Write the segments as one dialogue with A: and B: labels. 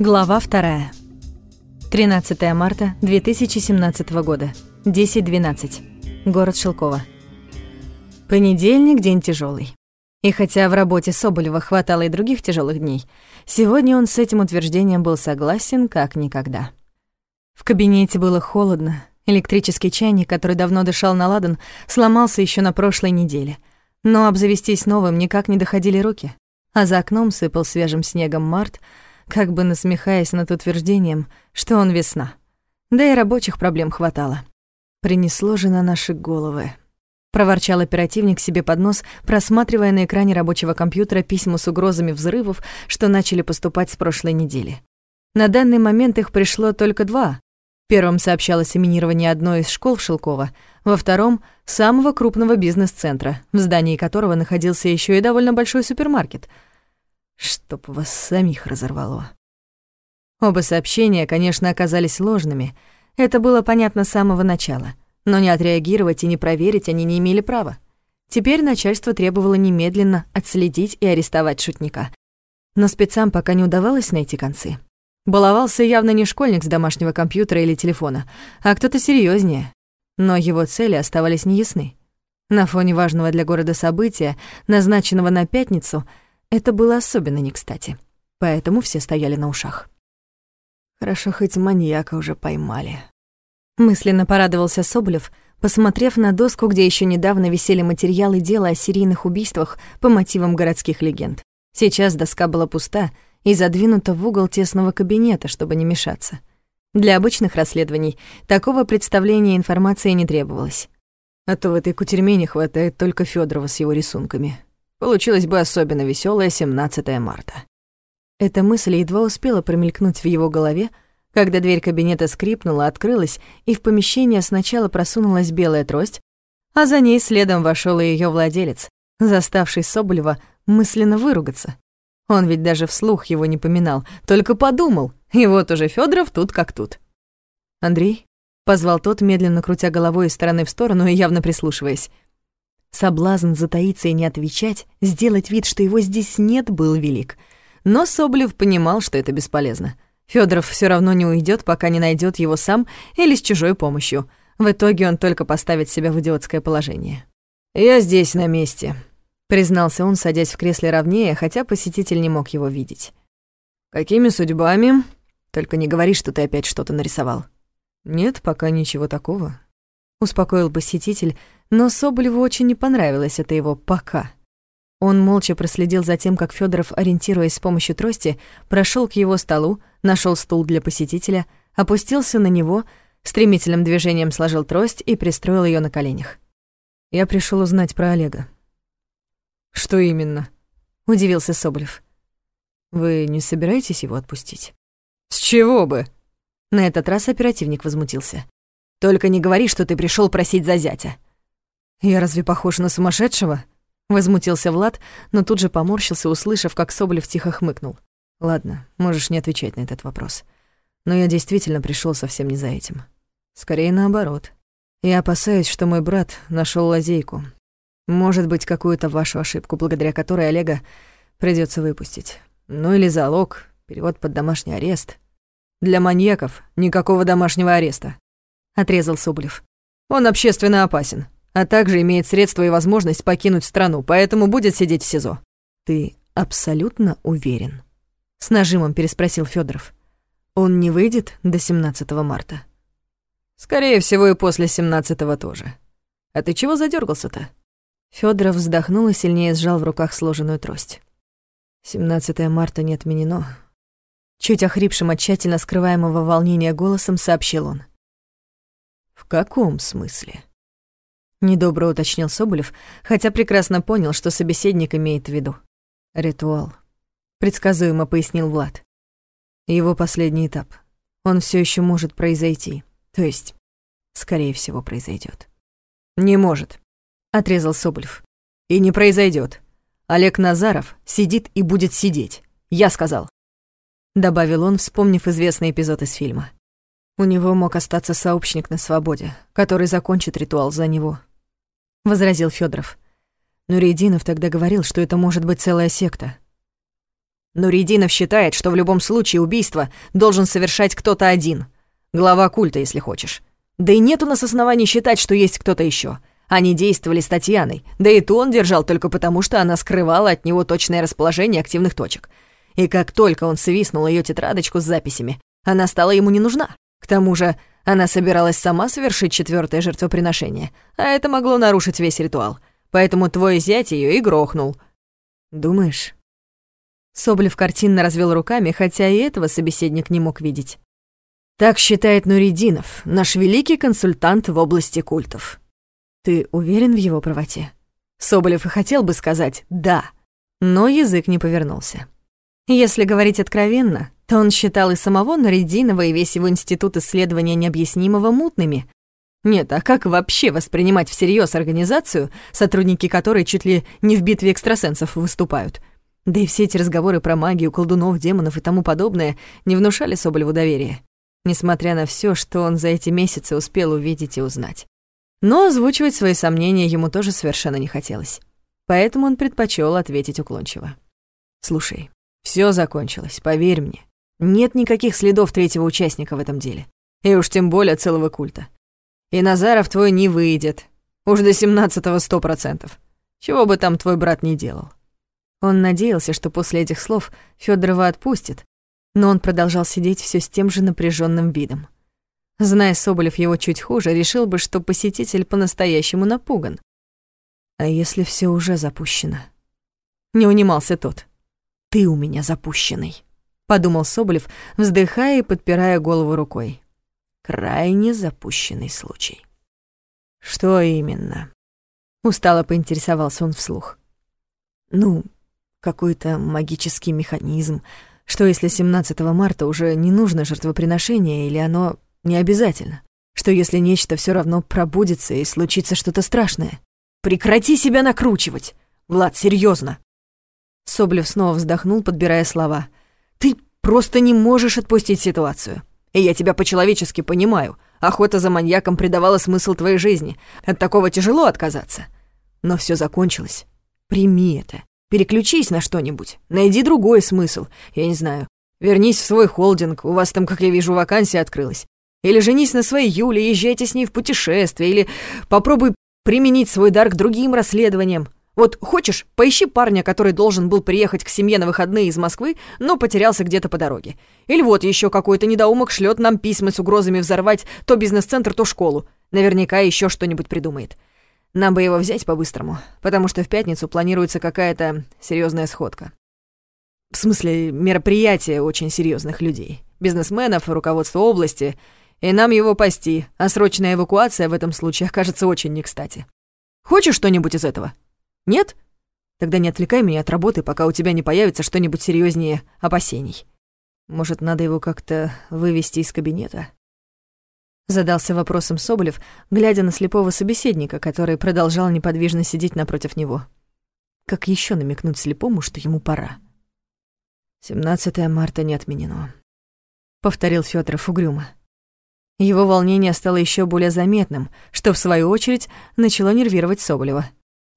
A: Глава вторая. 13 марта 2017 года. 10.12. Город Шелково. Понедельник – день тяжелый. И хотя в работе Соболева хватало и других тяжелых дней, сегодня он с этим утверждением был согласен как никогда. В кабинете было холодно. Электрический чайник, который давно дышал на ладан, сломался еще на прошлой неделе. Но обзавестись новым никак не доходили руки. А за окном сыпал свежим снегом март, как бы насмехаясь над утверждением, что он весна. Да и рабочих проблем хватало. Принесло же на наши головы. Проворчал оперативник себе под нос, просматривая на экране рабочего компьютера письма с угрозами взрывов, что начали поступать с прошлой недели. На данный момент их пришло только два, первом сообщалось о минировании одной из школ в Шелково, во втором — самого крупного бизнес-центра, в здании которого находился еще и довольно большой супермаркет. Чтоб вас самих разорвало. Оба сообщения, конечно, оказались ложными. Это было понятно с самого начала. Но не отреагировать и не проверить они не имели права. Теперь начальство требовало немедленно отследить и арестовать шутника. Но спецам пока не удавалось найти концы. Баловался явно не школьник с домашнего компьютера или телефона, а кто-то серьезнее. Но его цели оставались неясны. На фоне важного для города события, назначенного на пятницу, это было особенно не кстати. Поэтому все стояли на ушах. Хорошо, хоть маньяка уже поймали. Мысленно порадовался Соболев, посмотрев на доску, где еще недавно висели материалы дела о серийных убийствах по мотивам городских легенд. Сейчас доска была пуста — и задвинута в угол тесного кабинета, чтобы не мешаться. Для обычных расследований такого представления информации не требовалось. А то в этой кутерьме не хватает только Федорова с его рисунками. Получилось бы особенно веселое 17 марта. Эта мысль едва успела промелькнуть в его голове, когда дверь кабинета скрипнула, открылась, и в помещение сначала просунулась белая трость, а за ней следом вошел и ее владелец, заставший Соболева мысленно выругаться. Он ведь даже вслух его не поминал, только подумал, и вот уже Федоров тут как тут. «Андрей?» — позвал тот, медленно крутя головой из стороны в сторону и явно прислушиваясь. Соблазн затаиться и не отвечать, сделать вид, что его здесь нет, был велик. Но Соболев понимал, что это бесполезно. Федоров все равно не уйдет, пока не найдет его сам или с чужой помощью. В итоге он только поставит себя в идиотское положение. «Я здесь, на месте», признался он, садясь в кресле ровнее, хотя посетитель не мог его видеть. «Какими судьбами? Только не говори, что ты опять что-то нарисовал». «Нет, пока ничего такого», — успокоил посетитель, но Соболеву очень не понравилось это его «пока». Он молча проследил за тем, как Федоров, ориентируясь с помощью трости, прошел к его столу, нашел стул для посетителя, опустился на него, стремительным движением сложил трость и пристроил ее на коленях. «Я пришел узнать про Олега», «Что именно?» — удивился Соболев. «Вы не собираетесь его отпустить?» «С чего бы?» На этот раз оперативник возмутился. «Только не говори, что ты пришел просить за зятя». «Я разве похож на сумасшедшего?» Возмутился Влад, но тут же поморщился, услышав, как Соболев тихо хмыкнул. «Ладно, можешь не отвечать на этот вопрос. Но я действительно пришел совсем не за этим. Скорее наоборот. Я опасаюсь, что мой брат нашел лазейку, может быть, какую-то вашу ошибку, благодаря которой Олега придется выпустить. Ну или залог, перевод под домашний арест. Для маньяков никакого домашнего ареста, отрезал Соболев. Он общественно опасен, а также имеет средства и возможность покинуть страну, поэтому будет сидеть в СИЗО. Ты абсолютно уверен? С нажимом переспросил Федоров. Он не выйдет до 17 марта. Скорее всего, и после 17 тоже. А ты чего задергался-то? Федоров вздохнул и сильнее сжал в руках сложенную трость. 17 марта не отменено. Чуть охрипшим от тщательно скрываемого волнения голосом сообщил он. «В каком смысле?» Недобро уточнил Соболев, хотя прекрасно понял, что собеседник имеет в виду. «Ритуал», — предсказуемо пояснил Влад. «Его последний этап. Он все еще может произойти. То есть, скорее всего, произойдет. «Не может», отрезал Соболев. И не произойдет. Олег Назаров сидит и будет сидеть. Я сказал. Добавил он, вспомнив известный эпизод из фильма. У него мог остаться сообщник на свободе, который закончит ритуал за него. Возразил Федоров. Но Рейдинов тогда говорил, что это может быть целая секта.
B: Но Рединов считает, что в любом случае убийство должен совершать кто-то один. Глава культа, если хочешь. Да и нет у нас оснований считать, что есть кто-то еще. Они действовали с Татьяной, да и то он держал только потому, что она скрывала от него точное расположение активных точек. И как только он свистнул ее тетрадочку с записями, она стала ему не нужна. К тому же она собиралась сама совершить четвертое жертвоприношение, а это могло нарушить весь ритуал. Поэтому твой зять ее и грохнул. Думаешь?
A: Соболев картинно развел руками, хотя и этого собеседник не мог видеть.
B: Так считает Нуридинов, наш великий консультант в области культов.
A: Ты уверен в его правоте?
B: Соболев и хотел бы сказать «да»,
A: но язык не повернулся. Если говорить откровенно, то он считал и самого Наридинова, и весь его институт исследования необъяснимого мутными. Нет, а как вообще воспринимать всерьез организацию, сотрудники которой чуть ли не в битве экстрасенсов выступают? Да и все эти разговоры про магию, колдунов, демонов и тому подобное не внушали Соболеву доверия, несмотря на все, что он за эти месяцы успел увидеть и узнать. Но озвучивать свои сомнения ему тоже совершенно не хотелось. Поэтому он предпочел ответить уклончиво. «Слушай, все закончилось, поверь мне. Нет никаких следов третьего участника в этом деле. И уж тем более целого культа. И Назаров твой не выйдет. Уж до семнадцатого сто процентов. Чего бы там твой брат не делал». Он надеялся, что после этих слов Федорова отпустит, но он продолжал сидеть все с тем же напряженным видом. Зная Соболев его чуть хуже, решил бы, что посетитель по-настоящему напуган. А если все уже запущено? Не унимался тот. «Ты у меня запущенный», — подумал Соболев, вздыхая и подпирая голову рукой. «Крайне запущенный случай». «Что именно?» — устало поинтересовался он вслух. «Ну, какой-то магический механизм. Что если 17 марта уже не нужно жертвоприношение, или оно не обязательно. Что если нечто все равно пробудется и случится что-то страшное? Прекрати себя накручивать! Влад, серьезно. Соблев снова вздохнул, подбирая слова. Ты просто не можешь отпустить ситуацию. И я тебя по-человечески понимаю. Охота за маньяком придавала смысл твоей жизни. От такого тяжело отказаться. Но все закончилось. Прими это. Переключись на что-нибудь. Найди другой смысл. Я не знаю. Вернись в свой холдинг. У вас там, как я вижу, вакансия открылась. Или женись на своей Юле, езжайте с ней в путешествие, или попробуй применить свой дар к другим расследованиям. Вот хочешь, поищи парня, который должен был приехать к семье на выходные из Москвы, но потерялся где-то по дороге. Или вот еще какой-то недоумок шлет нам письма с угрозами взорвать то бизнес-центр, то школу. Наверняка еще что-нибудь придумает. Нам бы его взять по-быстрому, потому что в пятницу планируется какая-то серьезная сходка. В смысле, мероприятие очень серьезных людей. Бизнесменов, руководства области — и нам его пасти, а срочная эвакуация в этом случае окажется очень не кстати. Хочешь что-нибудь из этого? Нет? Тогда не отвлекай меня от работы, пока у тебя не появится что-нибудь серьезнее опасений. Может, надо его как-то вывести из кабинета? Задался вопросом Соболев, глядя на слепого собеседника, который продолжал неподвижно сидеть напротив него. Как еще намекнуть слепому, что ему пора? 17 марта не отменено. Повторил Федоров угрюмо. Его волнение стало еще более заметным, что, в свою очередь, начало нервировать Соболева.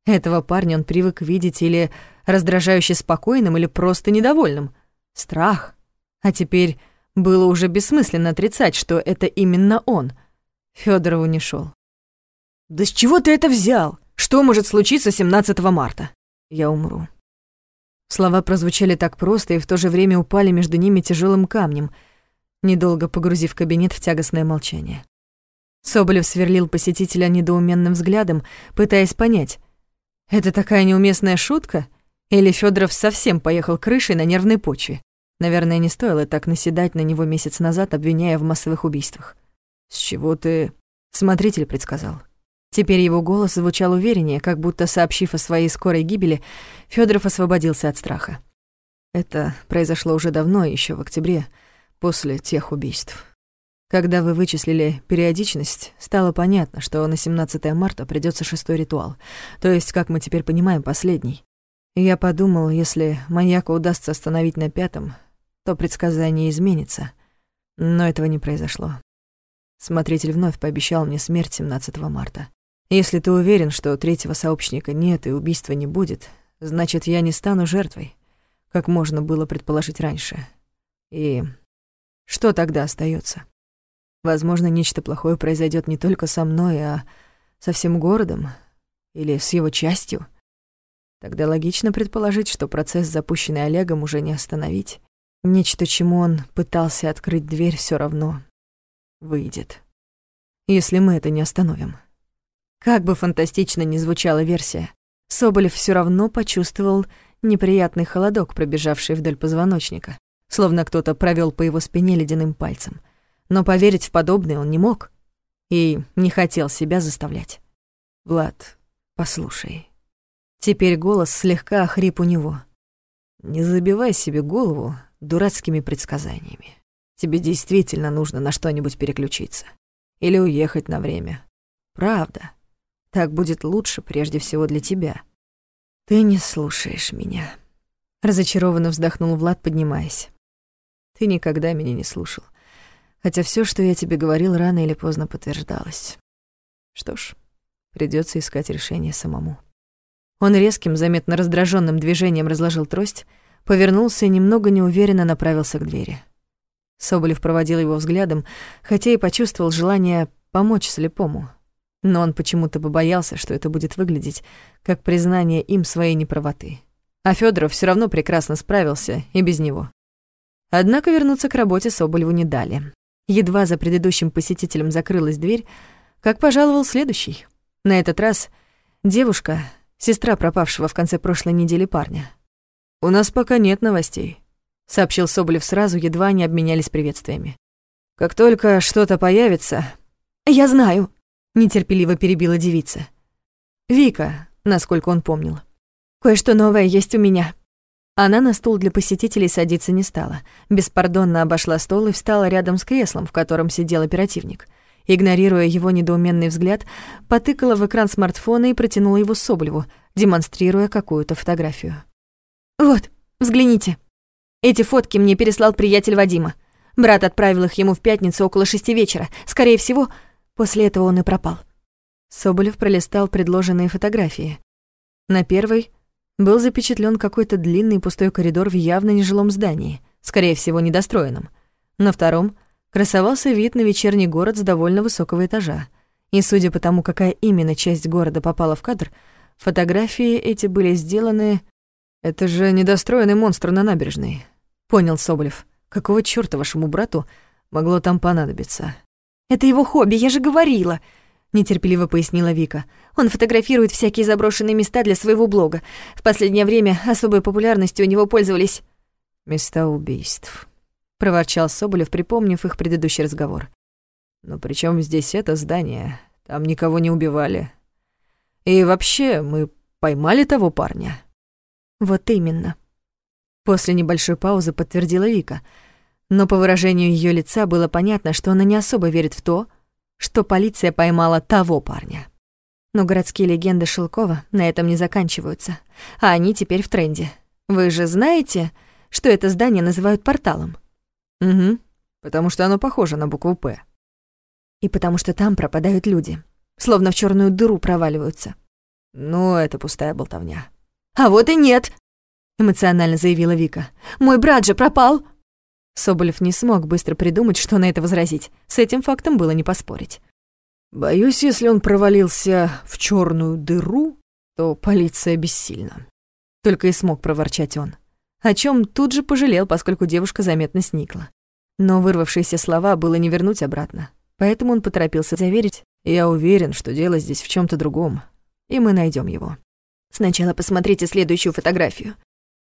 A: Этого парня он привык видеть или раздражающе спокойным, или просто недовольным. Страх. А теперь было уже бессмысленно отрицать, что это именно он. Федорову не шел. «Да с чего ты это взял? Что может случиться 17 марта?» «Я умру». Слова прозвучали так просто и в то же время упали между ними тяжелым камнем — недолго погрузив кабинет в тягостное молчание. Соболев сверлил посетителя недоуменным взглядом, пытаясь понять, это такая неуместная шутка или Федоров совсем поехал крышей на нервной почве? Наверное, не стоило так наседать на него месяц назад, обвиняя в массовых убийствах. «С чего ты...» — смотритель предсказал. Теперь его голос звучал увереннее, как будто, сообщив о своей скорой гибели, Федоров освободился от страха. Это произошло уже давно, еще в октябре, после тех убийств. Когда вы вычислили периодичность, стало понятно, что на 17 марта придется шестой ритуал, то есть, как мы теперь понимаем, последний. И я подумал, если маньяка удастся остановить на пятом, то предсказание изменится. Но этого не произошло. Смотритель вновь пообещал мне смерть 17 марта. Если ты уверен, что третьего сообщника нет и убийства не будет, значит, я не стану жертвой.
B: как можно было предположить раньше. И что тогда остается? Возможно, нечто плохое произойдет не только со мной, а со всем городом или с его частью. Тогда логично предположить, что процесс, запущенный Олегом, уже не остановить. Нечто, чему он пытался открыть дверь, все равно выйдет. Если мы это не остановим. Как бы фантастично ни звучала версия, Соболев все равно почувствовал неприятный холодок, пробежавший вдоль позвоночника, словно кто-то провел по его спине ледяным пальцем. Но поверить в подобное он не мог и не хотел себя заставлять. «Влад, послушай». Теперь голос слегка охрип у него. «Не забивай себе голову дурацкими предсказаниями. Тебе действительно нужно на что-нибудь переключиться. Или уехать на время. Правда. Так будет лучше прежде всего для тебя. Ты не слушаешь меня. Разочарованно вздохнул Влад, поднимаясь. Ты никогда меня не слушал. Хотя все, что я тебе говорил, рано или поздно подтверждалось. Что ж, придется искать решение самому. Он резким, заметно раздраженным движением разложил трость, повернулся и немного неуверенно направился к двери. Соболев проводил его взглядом, хотя и почувствовал желание помочь слепому. Но он почему-то побоялся, что это будет выглядеть как признание им своей неправоты. А Федоров все равно прекрасно справился и без него. Однако вернуться к работе Соболеву не дали. Едва за предыдущим посетителем закрылась дверь, как пожаловал следующий. На этот раз девушка, сестра пропавшего в конце прошлой недели парня. «У нас пока нет новостей», — сообщил Соболев сразу, едва они обменялись приветствиями. «Как только что-то появится...» «Я знаю», — нетерпеливо перебила девица. «Вика», насколько он помнил. «Кое-что новое есть у меня». Она на стул для посетителей садиться не стала. Беспардонно обошла стол и встала рядом с креслом, в котором сидел оперативник. Игнорируя его недоуменный взгляд, потыкала в экран смартфона и протянула его Соболеву, демонстрируя какую-то фотографию. «Вот, взгляните». Эти фотки мне переслал приятель Вадима. Брат отправил их ему в пятницу около шести вечера. Скорее всего, после этого он и пропал. Соболев пролистал предложенные фотографии. На первой был запечатлен какой-то длинный пустой коридор в явно нежилом здании, скорее всего, недостроенном. На втором красовался вид на вечерний город с довольно высокого этажа. И судя по тому, какая именно часть города попала в кадр, фотографии эти были сделаны... Это же недостроенный монстр на набережной понял Соболев. Какого чёрта вашему брату могло там понадобиться? Это его хобби, я же говорила, нетерпеливо пояснила Вика. Он фотографирует всякие заброшенные места для своего блога. В последнее время особой популярностью у него пользовались места убийств, проворчал Соболев, припомнив их предыдущий разговор. Но при чем здесь это здание? Там никого не убивали. И вообще, мы поймали того парня. Вот именно. После небольшой паузы подтвердила Вика. Но по выражению ее лица было понятно, что она не особо верит в то, что полиция поймала того парня. Но городские легенды Шелкова на этом не заканчиваются, а они теперь в тренде. Вы же знаете, что это здание называют порталом? Угу, потому что оно похоже на букву «П». И потому что там пропадают люди, словно в черную дыру проваливаются. Ну, это пустая болтовня. А вот и нет, эмоционально заявила Вика. «Мой брат же пропал!» Соболев не смог быстро придумать, что на это возразить. С этим фактом было не поспорить. «Боюсь, если он провалился в черную дыру, то полиция бессильна». Только и смог проворчать он. О чем тут же пожалел, поскольку девушка заметно сникла. Но вырвавшиеся слова было не вернуть обратно. Поэтому он поторопился заверить. «Я уверен, что дело здесь в чем то другом, и мы найдем его». «Сначала посмотрите следующую фотографию»,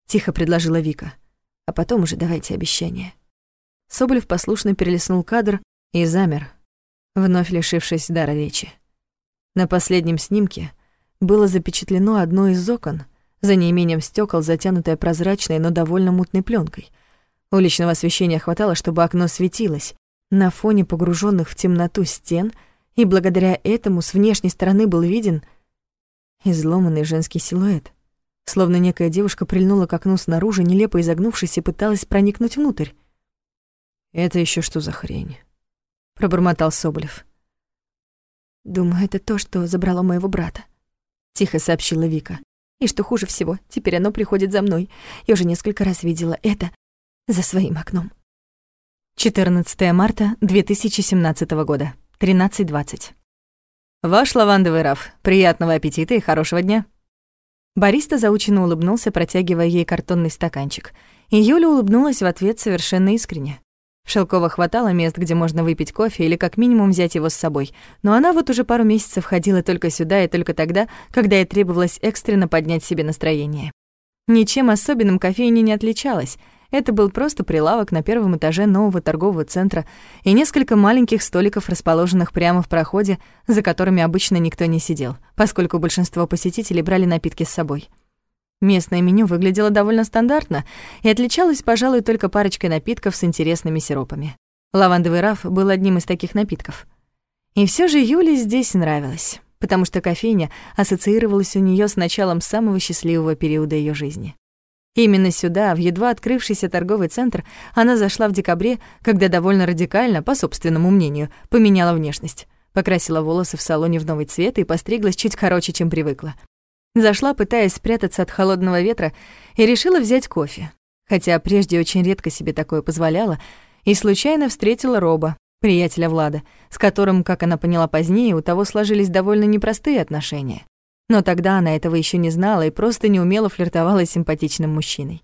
B: Тихо предложила Вика. А потом уже давайте обещание. Соболев послушно перелистнул кадр и замер, вновь лишившись дара речи. На последнем снимке было запечатлено одно из окон, за неимением стекол, затянутое прозрачной, но довольно мутной пленкой. Уличного освещения хватало, чтобы окно светилось на фоне погруженных в темноту стен, и благодаря этому с внешней стороны был виден изломанный женский силуэт. Словно некая девушка прильнула к окну снаружи, нелепо изогнувшись, и пыталась проникнуть внутрь. «Это еще что за хрень?» — пробормотал Соболев. «Думаю, это то, что забрало моего брата», — тихо сообщила Вика.
A: И что хуже всего, теперь оно приходит за мной. Я уже несколько раз видела это за своим окном.
B: 14 марта 2017 года, 13.20. Ваш лавандовый раф. Приятного аппетита и хорошего дня. Бариста заученно улыбнулся, протягивая ей картонный стаканчик. И Юля улыбнулась в ответ совершенно искренне. Шелково хватало мест, где можно выпить кофе или как минимум взять его с собой. Но она вот уже пару месяцев ходила только сюда и только тогда, когда ей требовалось экстренно поднять себе настроение. Ничем особенным кофейня не отличалась. Это был просто прилавок на первом этаже нового торгового центра и несколько маленьких столиков, расположенных прямо в проходе, за которыми обычно никто не сидел, поскольку большинство посетителей брали напитки с собой. Местное меню выглядело довольно стандартно и отличалось, пожалуй, только парочкой напитков с интересными сиропами. Лавандовый раф был одним из таких напитков. И все же Юле здесь нравилось, потому что кофейня ассоциировалась у нее с началом самого счастливого периода ее жизни. Именно сюда, в едва открывшийся торговый центр, она зашла в декабре, когда довольно радикально, по собственному мнению, поменяла внешность. Покрасила волосы в салоне в новый цвет и постриглась чуть короче, чем привыкла. Зашла, пытаясь спрятаться от холодного ветра, и решила взять кофе. Хотя прежде очень редко себе такое позволяла, и случайно встретила Роба, приятеля Влада, с которым, как она поняла позднее, у того сложились довольно непростые отношения. Но тогда она этого еще не знала и просто неумело флиртовала с симпатичным мужчиной.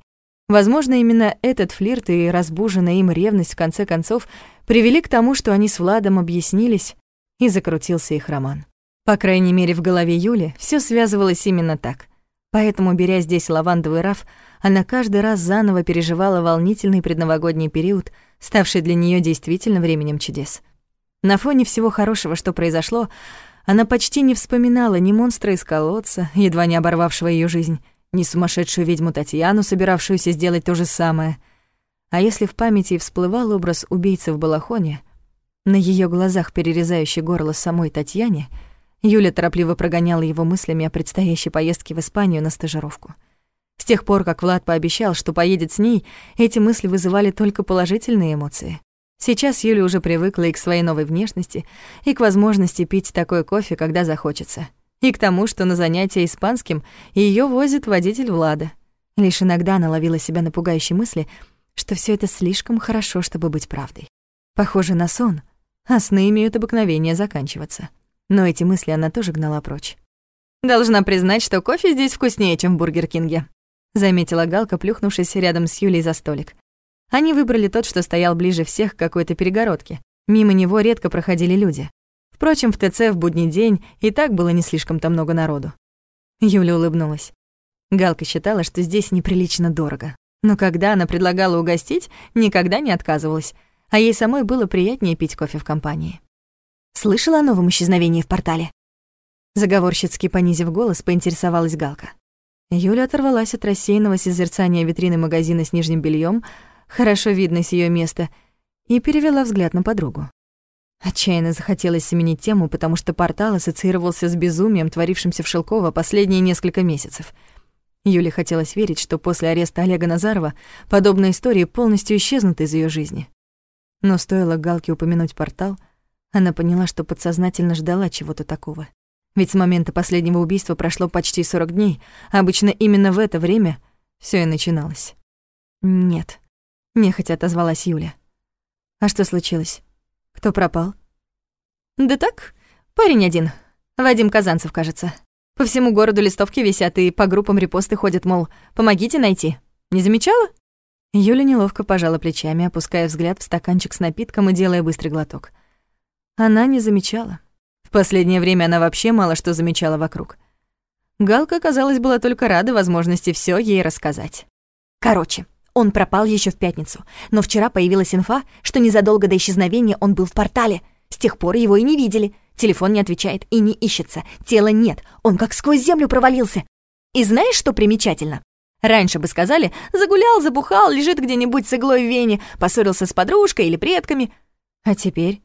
B: Возможно, именно этот флирт и разбуженная им ревность в конце концов привели к тому, что они с Владом объяснились, и закрутился их роман. По крайней мере, в голове Юли все связывалось именно так. Поэтому, беря здесь лавандовый раф, она каждый раз заново переживала волнительный предновогодний период, ставший для нее действительно временем чудес. На фоне всего хорошего, что произошло, она почти не вспоминала ни монстра из колодца, едва не оборвавшего ее жизнь, ни сумасшедшую ведьму Татьяну, собиравшуюся сделать то же самое. А если в памяти всплывал образ убийцы в балахоне, на ее глазах перерезающий горло самой Татьяне — Юля торопливо прогоняла его мыслями о предстоящей поездке в Испанию на стажировку. С тех пор, как Влад пообещал, что поедет с ней, эти мысли вызывали только положительные эмоции. Сейчас Юля уже привыкла и к своей новой внешности, и к возможности пить такой кофе, когда захочется, и к тому, что на занятия испанским ее возит водитель Влада. Лишь иногда она ловила себя на пугающей мысли, что все это слишком хорошо, чтобы быть правдой. Похоже на сон, а сны имеют обыкновение заканчиваться но эти мысли она тоже гнала прочь. «Должна признать, что кофе здесь вкуснее, чем в Бургер Кинге», заметила Галка, плюхнувшись рядом с Юлей за столик. Они выбрали тот, что стоял ближе всех к какой-то перегородке. Мимо него редко проходили люди. Впрочем, в ТЦ в будний день и так было не слишком-то много народу. Юля улыбнулась. Галка считала, что здесь неприлично дорого. Но когда она предлагала угостить, никогда не отказывалась, а ей самой было приятнее пить кофе в компании. Слышала о новом исчезновении в портале?» Заговорщицки понизив голос, поинтересовалась Галка. Юля оторвалась от рассеянного созерцания витрины магазина с нижним бельем, хорошо видно с ее места, и перевела взгляд на подругу. Отчаянно захотелось сменить тему, потому что портал ассоциировался с безумием, творившимся в Шелково последние несколько месяцев. Юле хотелось верить, что после ареста Олега Назарова подобные истории полностью исчезнут из ее жизни. Но стоило Галке упомянуть портал — она поняла, что подсознательно ждала чего-то такого. Ведь с момента последнего убийства прошло почти 40 дней, а обычно именно в это время все и начиналось. «Нет», — нехотя отозвалась Юля. «А что случилось? Кто пропал?» «Да так, парень один. Вадим Казанцев, кажется. По всему городу листовки висят и по группам репосты ходят, мол, помогите найти. Не замечала?» Юля неловко пожала плечами, опуская взгляд в стаканчик с напитком и делая быстрый глоток она не замечала. В последнее время она вообще мало что замечала вокруг. Галка, казалось, была только рада возможности все ей рассказать.
A: Короче, он пропал еще в пятницу, но вчера появилась инфа, что незадолго до исчезновения он был в портале. С тех пор его и не видели. Телефон не отвечает и не ищется. Тела нет, он как сквозь землю провалился. И знаешь, что примечательно? Раньше бы сказали, загулял, забухал, лежит где-нибудь с иглой в вене, поссорился с подружкой или предками. А теперь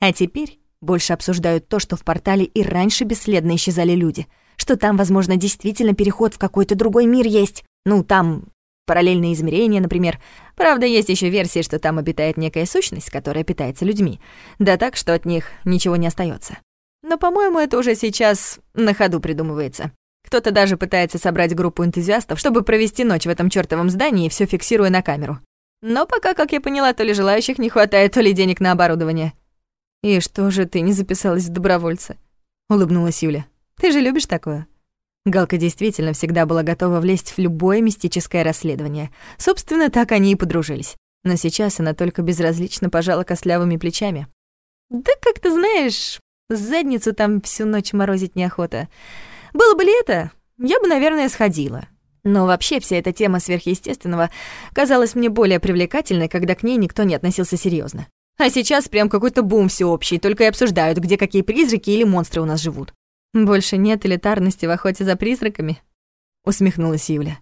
A: а теперь больше обсуждают то, что в портале и раньше бесследно исчезали люди, что там, возможно, действительно переход в какой-то другой мир есть. Ну, там параллельные измерения, например. Правда, есть еще версии, что там обитает некая сущность, которая питается людьми. Да так, что от них ничего не остается. Но, по-моему, это уже сейчас на ходу придумывается. Кто-то даже пытается собрать группу энтузиастов, чтобы провести ночь в этом чёртовом здании, все фиксируя на камеру. Но пока, как я поняла, то ли желающих не хватает, то ли денег на оборудование. «И что же ты не записалась в добровольца?» — улыбнулась Юля. «Ты же любишь такое?» Галка действительно всегда была готова влезть в любое мистическое расследование. Собственно, так они и подружились. Но сейчас она только безразлично пожала костлявыми плечами. «Да как ты знаешь, задницу там всю ночь морозить неохота. Было бы лето, я бы, наверное, сходила. Но вообще вся эта тема сверхъестественного казалась мне более привлекательной, когда к ней никто не относился серьезно. А сейчас прям какой-то бум всеобщий, только и обсуждают, где какие призраки или монстры у нас живут. Больше нет элитарности в охоте за призраками, усмехнулась Юля.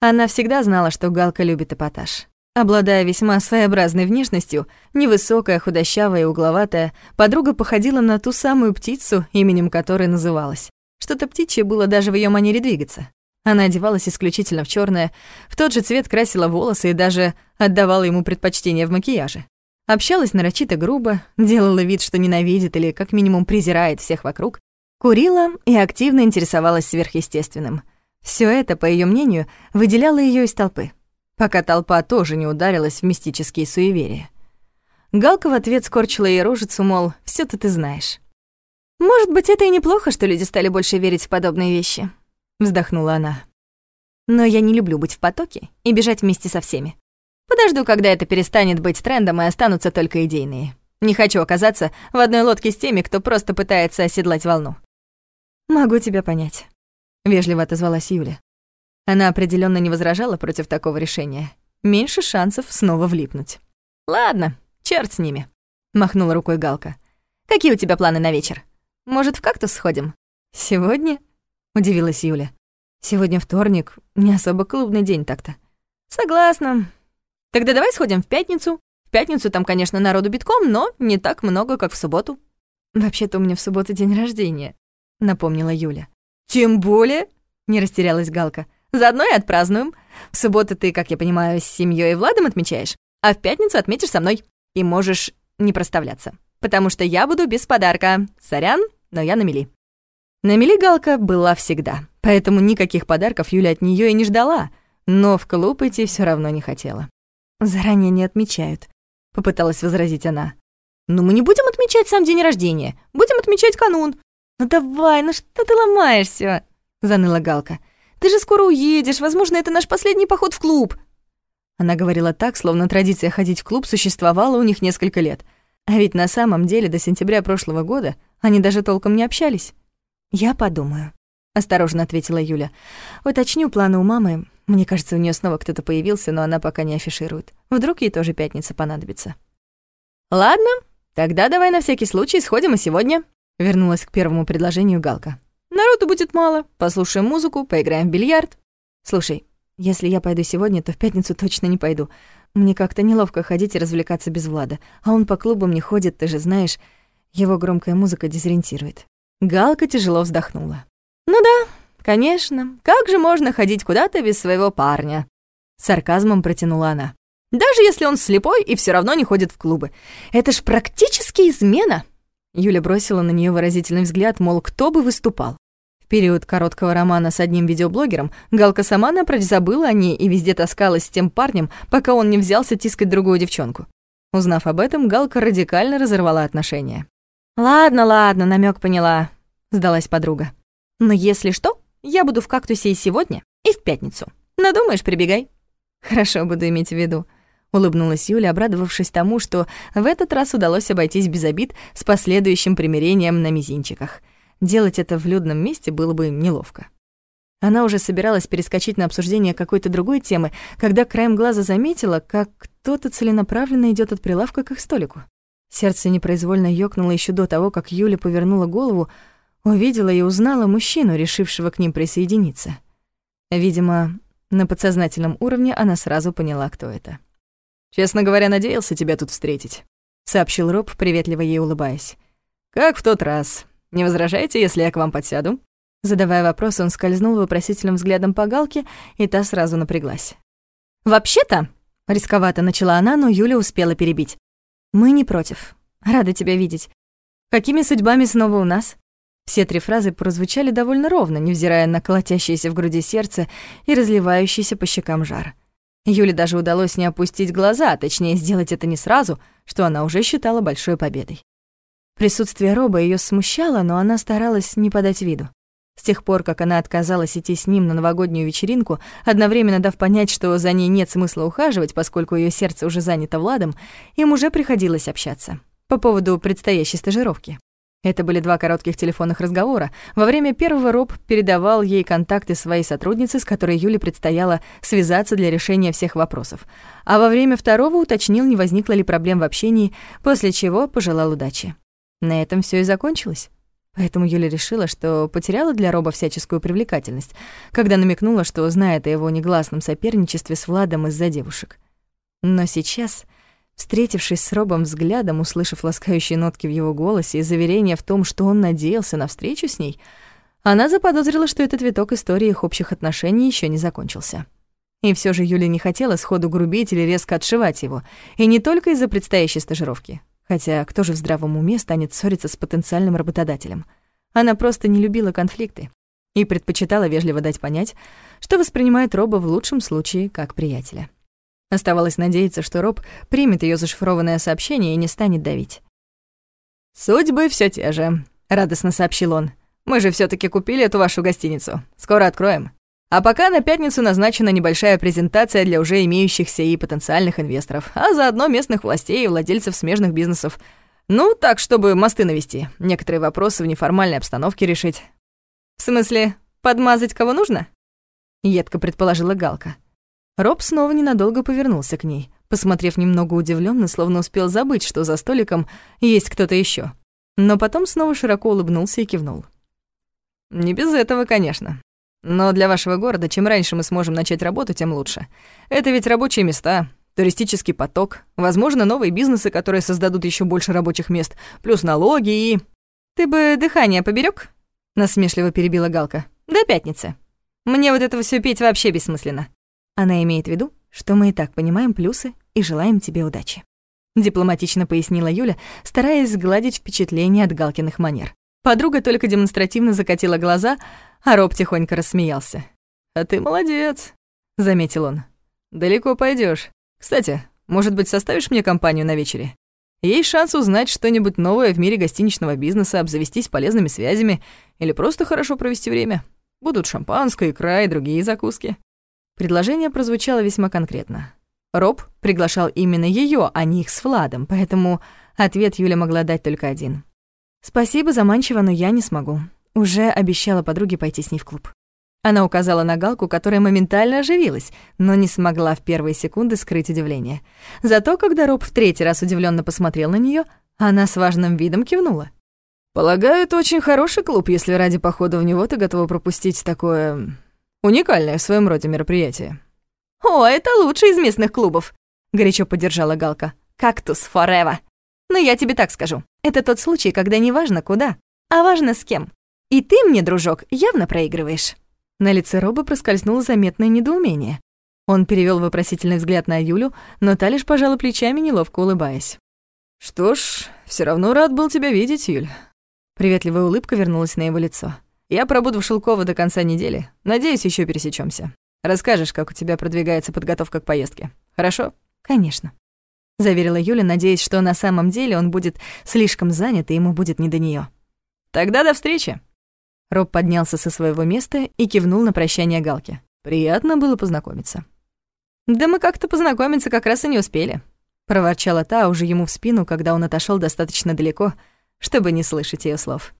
A: Она всегда знала, что Галка любит эпатаж. Обладая весьма своеобразной внешностью, невысокая, худощавая и угловатая, подруга походила на ту самую птицу, именем которой называлась. Что-то птичье было даже в ее манере двигаться. Она одевалась исключительно в черное, в тот же цвет красила волосы и даже отдавала ему предпочтение в макияже. Общалась нарочито грубо, делала вид, что ненавидит или как минимум презирает всех вокруг, Курила и активно интересовалась сверхъестественным. Все это, по ее мнению, выделяло ее из толпы, пока толпа тоже не ударилась в мистические суеверия. Галка в ответ скорчила ей рожицу, мол, все то ты знаешь. «Может быть, это и неплохо, что люди стали больше верить в подобные вещи», — вздохнула она. «Но я не люблю быть в потоке и бежать вместе со всеми. Подожду, когда это перестанет быть трендом и останутся только идейные. Не хочу оказаться в одной лодке с теми, кто просто пытается оседлать волну. «Могу тебя понять», — вежливо отозвалась Юля. Она определенно не возражала против такого решения. Меньше шансов снова влипнуть. «Ладно, черт с ними», — махнула рукой Галка. «Какие у тебя планы на вечер? Может, в кактус сходим?» «Сегодня?» — удивилась Юля. «Сегодня вторник, не особо клубный день так-то». «Согласна. Тогда давай сходим в пятницу. В пятницу там, конечно, народу битком, но не так много, как в субботу». «Вообще-то у меня в субботу день рождения», — напомнила Юля. «Тем более», — не растерялась Галка. «Заодно и отпразднуем. В субботу ты, как я понимаю, с семьей и Владом отмечаешь, а в пятницу отметишь со мной. И можешь не проставляться, потому что я буду без подарка. Сорян, но я на мели». На мели Галка была всегда, поэтому никаких подарков Юля от нее и не ждала, но в клуб идти все равно не хотела. «Заранее не отмечают», — попыталась возразить она. «Ну мы не будем отмечать сам день рождения, будем отмечать канун. «Ну давай, ну что ты ломаешься?» — заныла Галка. «Ты же скоро уедешь, возможно, это наш последний поход в клуб». Она говорила так, словно традиция ходить в клуб существовала у них несколько лет. А ведь на самом деле до сентября прошлого года они даже толком не общались. «Я подумаю», — осторожно ответила Юля. «Уточню планы у мамы. Мне кажется, у нее снова кто-то появился, но она пока не афиширует. Вдруг ей тоже пятница понадобится». «Ладно, тогда давай на всякий случай сходим и сегодня», Вернулась к первому предложению Галка. «Народу будет мало. Послушаем музыку, поиграем в бильярд». «Слушай, если я пойду сегодня, то в пятницу точно не пойду. Мне как-то неловко ходить и развлекаться без Влада. А он по клубам не ходит, ты же знаешь. Его громкая музыка дезориентирует». Галка тяжело вздохнула. «Ну да, конечно. Как же можно ходить куда-то без своего парня?» Сарказмом протянула она. «Даже если он слепой и все равно не ходит в клубы. Это ж практически измена!» Юля бросила на нее выразительный взгляд, мол, кто бы выступал. В период короткого романа с одним видеоблогером Галка сама напрочь забыла о ней и везде таскалась с тем парнем, пока он не взялся тискать другую девчонку. Узнав об этом, Галка радикально разорвала отношения. «Ладно, ладно, намек поняла», — сдалась подруга. «Но если что, я буду в кактусе и сегодня, и в пятницу. Надумаешь, прибегай». «Хорошо, буду иметь в виду», Улыбнулась Юля, обрадовавшись тому, что в этот раз удалось обойтись без обид с последующим примирением на мизинчиках. Делать это в людном месте было бы неловко. Она уже собиралась перескочить на обсуждение какой-то другой темы, когда краем глаза заметила, как кто-то целенаправленно идет от прилавка к их столику. Сердце непроизвольно ёкнуло еще до того, как Юля повернула голову, увидела и узнала мужчину, решившего к ним присоединиться. Видимо, на подсознательном уровне она сразу поняла, кто это. «Честно говоря, надеялся тебя тут встретить», — сообщил Роб, приветливо ей улыбаясь. «Как в тот раз. Не возражаете, если я к вам подсяду?» Задавая вопрос, он скользнул вопросительным взглядом по Галке, и та сразу напряглась. «Вообще-то», — рисковато начала она, но Юля успела перебить. «Мы не против. Рада тебя видеть. Какими судьбами снова у нас?» Все три фразы прозвучали довольно ровно, невзирая на колотящееся в груди сердце и разливающийся по щекам жар. Юле даже удалось не опустить глаза, а точнее сделать это не сразу, что она уже считала большой победой. Присутствие Роба ее смущало, но она старалась не подать виду. С тех пор, как она отказалась идти с ним на новогоднюю вечеринку, одновременно дав понять, что за ней нет смысла ухаживать, поскольку ее сердце уже занято Владом, им уже приходилось общаться по поводу предстоящей стажировки. Это были два коротких телефонных разговора. Во время первого Роб передавал ей контакты своей сотрудницы, с которой Юле предстояло связаться для решения всех вопросов. А во время второго уточнил, не возникло ли проблем в общении, после чего пожелал удачи. На этом все и закончилось. Поэтому Юля решила, что потеряла для Роба всяческую привлекательность, когда намекнула, что знает о его негласном соперничестве с Владом из-за девушек. Но сейчас Встретившись с Робом взглядом, услышав ласкающие нотки в его голосе и заверение в том, что он надеялся на встречу с ней, она заподозрила, что этот виток истории их общих отношений еще не закончился. И все же Юля не хотела сходу грубить или резко отшивать его, и не только из-за предстоящей стажировки. Хотя кто же в здравом уме станет ссориться с потенциальным работодателем? Она просто не любила конфликты и предпочитала вежливо дать понять, что воспринимает Роба в лучшем случае как приятеля. Оставалось надеяться, что Роб примет ее зашифрованное сообщение и не станет давить.
B: «Судьбы все те же», — радостно сообщил он. «Мы же все таки купили эту вашу гостиницу. Скоро откроем. А пока на пятницу назначена небольшая презентация для уже имеющихся и потенциальных инвесторов, а заодно местных властей и владельцев смежных бизнесов. Ну, так, чтобы мосты навести, некоторые вопросы в неформальной обстановке решить».
A: «В смысле, подмазать кого нужно?» — едко предположила Галка. Роб снова ненадолго повернулся к ней, посмотрев немного удивленно, словно успел забыть, что за столиком есть кто-то еще. Но потом снова широко улыбнулся и кивнул.
B: «Не без этого, конечно. Но для вашего города чем раньше мы сможем начать работу, тем лучше. Это ведь рабочие места, туристический поток, возможно, новые бизнесы, которые создадут еще больше рабочих мест, плюс налоги и...»
A: «Ты бы дыхание поберег? насмешливо перебила Галка. «До пятницы. Мне вот это все петь вообще бессмысленно. Она имеет в виду, что мы и так понимаем плюсы и желаем тебе удачи. Дипломатично пояснила Юля, стараясь сгладить впечатление от Галкиных манер. Подруга только демонстративно закатила глаза, а Роб тихонько рассмеялся.
B: «А ты молодец», — заметил он. «Далеко пойдешь. Кстати, может быть, составишь мне компанию на вечере? Есть шанс узнать что-нибудь новое в мире гостиничного бизнеса, обзавестись полезными связями или просто хорошо провести время. Будут шампанское, икра и другие закуски».
A: Предложение прозвучало весьма конкретно. Роб приглашал именно ее, а не их с Владом, поэтому ответ Юля могла дать только один. «Спасибо заманчиво, но я не смогу. Уже обещала подруге пойти с ней в клуб». Она указала на Галку, которая моментально оживилась, но не смогла в первые секунды скрыть удивление. Зато, когда Роб в третий раз удивленно посмотрел на нее, она с важным видом кивнула.
B: «Полагаю, это очень хороший клуб, если ради похода в него ты готова пропустить такое Уникальное в своем роде мероприятие.
A: «О, это лучший из местных клубов», — горячо поддержала Галка. «Кактус форева». Но я тебе так скажу. Это тот случай, когда не важно куда, а важно с кем. И ты мне, дружок, явно проигрываешь». На лице Роба проскользнуло заметное недоумение. Он перевел вопросительный взгляд на Юлю, но та лишь пожала плечами, неловко улыбаясь.
B: «Что ж, все равно рад был тебя видеть, Юль».
A: Приветливая улыбка вернулась на его лицо.
B: Я пробуду в Шелково до конца недели. Надеюсь, еще пересечемся. Расскажешь, как у тебя продвигается подготовка к поездке. Хорошо?
A: Конечно. Заверила Юля, надеясь, что на самом деле он будет слишком занят, и ему будет не до нее.
B: Тогда до встречи.
A: Роб поднялся со своего места и кивнул на прощание Галке.
B: Приятно было познакомиться.
A: Да мы как-то познакомиться как раз и не успели, проворчала та уже ему в спину, когда он отошел достаточно далеко, чтобы не слышать ее слов.